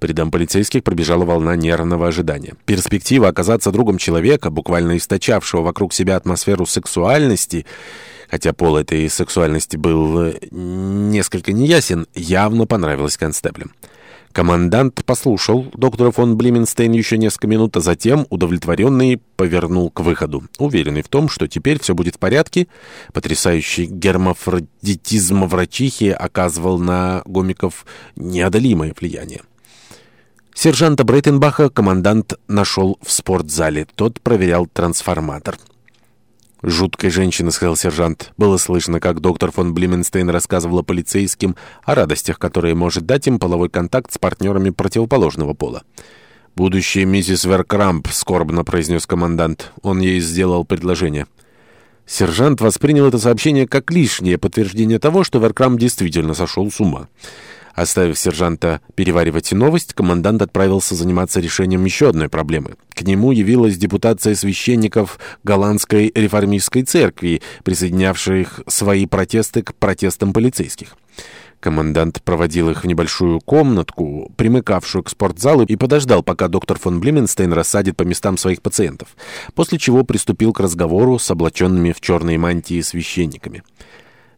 По рядам полицейских пробежала волна нервного ожидания. Перспектива оказаться другом человека, буквально источавшего вокруг себя атмосферу сексуальности, хотя пол этой сексуальности был э, несколько неясен, явно понравилась констеблям. Командант послушал доктора фон Блименстейн еще несколько минут, а затем, удовлетворенный, повернул к выходу. Уверенный в том, что теперь все будет в порядке, потрясающий гермафродитизм врачихи оказывал на гомиков неодолимое влияние. Сержанта Брейтенбаха командант нашел в спортзале. Тот проверял трансформатор. «Жуткая женщина», — сказал сержант. Было слышно, как доктор фон Блименстейн рассказывала полицейским о радостях, которые может дать им половой контакт с партнерами противоположного пола. «Будущая миссис Веркрамп», — скорбно произнес командант. Он ей сделал предложение. Сержант воспринял это сообщение как лишнее подтверждение того, что Веркрамп действительно сошел с ума. Оставив сержанта переваривать новость, командант отправился заниматься решением еще одной проблемы. К нему явилась депутация священников Голландской реформистской церкви, присоединявших свои протесты к протестам полицейских. Командант проводил их в небольшую комнатку, примыкавшую к спортзалу, и подождал, пока доктор фон Блименстейн рассадит по местам своих пациентов, после чего приступил к разговору с облаченными в черные мантии священниками.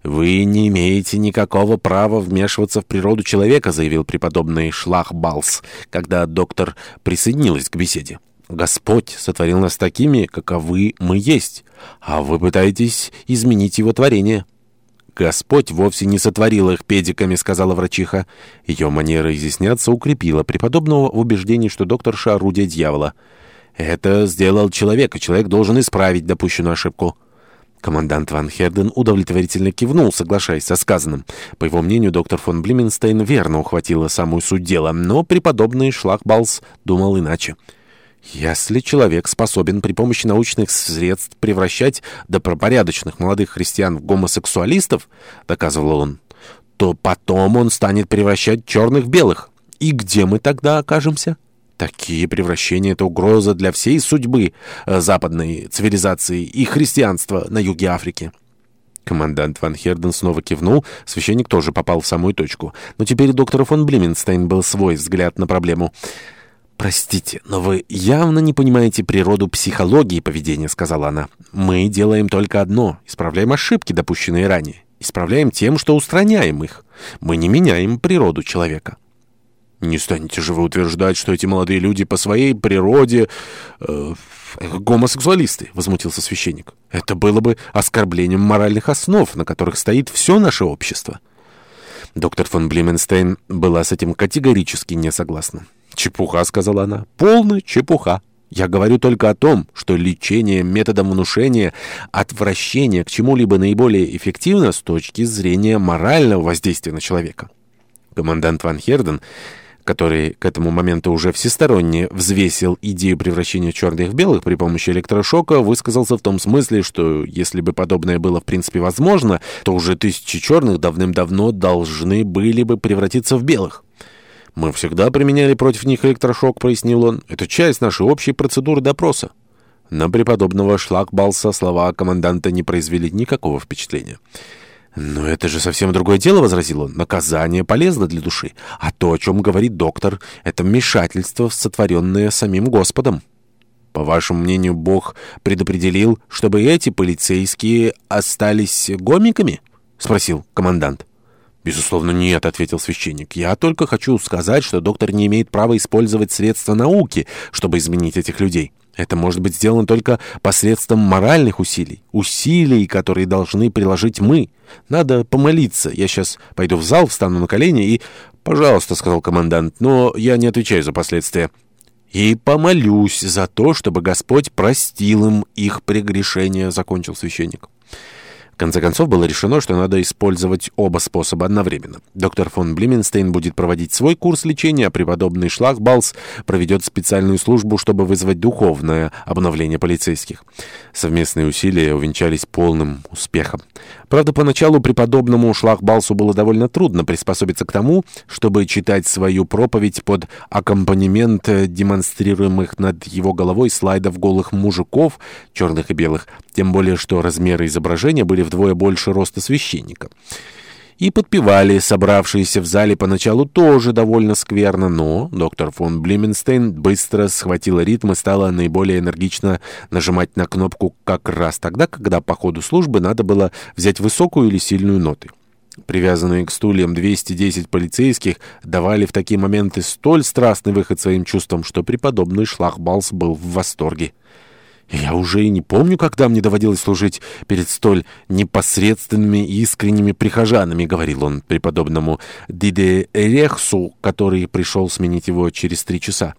«Вы не имеете никакого права вмешиваться в природу человека», заявил преподобный Шлахбалс, когда доктор присоединилась к беседе. «Господь сотворил нас такими, каковы мы есть, а вы пытаетесь изменить его творение». «Господь вовсе не сотворил их педиками», — сказала врачиха. Ее манера изъясняться укрепила преподобного в убеждении, что докторша — орудие дьявола. «Это сделал человек, и человек должен исправить допущенную ошибку». Командант Ван Херден удовлетворительно кивнул, соглашаясь со сказанным. По его мнению, доктор фон Блименстейн верно ухватила самую суть дела, но преподобный Шлагбалс думал иначе. Если человек способен при помощи научных средств превращать добропорядочных молодых христиан в гомосексуалистов, доказывал он, то потом он станет превращать черных в белых. И где мы тогда окажемся? Такие превращения — это угроза для всей судьбы э, западной цивилизации и христианства на юге Африки. Командант Ван Херден снова кивнул, священник тоже попал в самую точку. Но теперь у доктора фон Блименстейн был свой взгляд на проблему. «Простите, но вы явно не понимаете природу психологии поведения», — сказала она. «Мы делаем только одно — исправляем ошибки, допущенные ранее. Исправляем тем, что устраняем их. Мы не меняем природу человека». Не станете же вы утверждать, что эти молодые люди по своей природе э, гомосексуалисты, возмутился священник. Это было бы оскорблением моральных основ, на которых стоит все наше общество. Доктор фон Блименстейн была с этим категорически не согласна. «Чепуха», — сказала она, — «полная чепуха». Я говорю только о том, что лечение методом внушения отвращения к чему-либо наиболее эффективно с точки зрения морального воздействия на человека. Командант Ван Херден который к этому моменту уже всесторонне взвесил идею превращения черных в белых при помощи электрошока, высказался в том смысле, что если бы подобное было в принципе возможно, то уже тысячи черных давным-давно должны были бы превратиться в белых. «Мы всегда применяли против них электрошок», — пояснил он. «Это часть нашей общей процедуры допроса». На преподобного Шлагбалса слова команданта не произвели никакого впечатления. «Но это же совсем другое дело», — возразил он. «Наказание полезно для души. А то, о чем говорит доктор, это вмешательство, сотворенное самим Господом». «По вашему мнению, Бог предопределил, чтобы эти полицейские остались гомиками?» — спросил командант. «Безусловно, нет», — ответил священник. «Я только хочу сказать, что доктор не имеет права использовать средства науки, чтобы изменить этих людей». Это может быть сделано только посредством моральных усилий. Усилий, которые должны приложить мы. Надо помолиться. Я сейчас пойду в зал, встану на колени и... «Пожалуйста», — сказал командант, — «но я не отвечаю за последствия». «И помолюсь за то, чтобы Господь простил им их прегрешение», — закончил священник. В конце концов, было решено, что надо использовать оба способа одновременно. Доктор фон Блименстейн будет проводить свой курс лечения, а преподобный Шлагбаус проведет специальную службу, чтобы вызвать духовное обновление полицейских. Совместные усилия увенчались полным успехом. Правда, поначалу преподобному Шлагбаусу было довольно трудно приспособиться к тому, чтобы читать свою проповедь под аккомпанемент э, демонстрируемых над его головой слайдов голых мужиков, черных и белых, тем более, что размеры изображения были в вдвое больше роста священника. И подпевали собравшиеся в зале поначалу тоже довольно скверно, но доктор фон Блименстейн быстро схватила ритм и стала наиболее энергично нажимать на кнопку как раз тогда, когда по ходу службы надо было взять высокую или сильную ноты. Привязанные к стульям 210 полицейских давали в такие моменты столь страстный выход своим чувствам, что преподобный Шлагбалс был в восторге. Я уже и не помню, когда мне доводилось служить перед столь непосредственными и искренними прихожанами, — говорил он преподобному Диде Эрехсу, который пришел сменить его через три часа.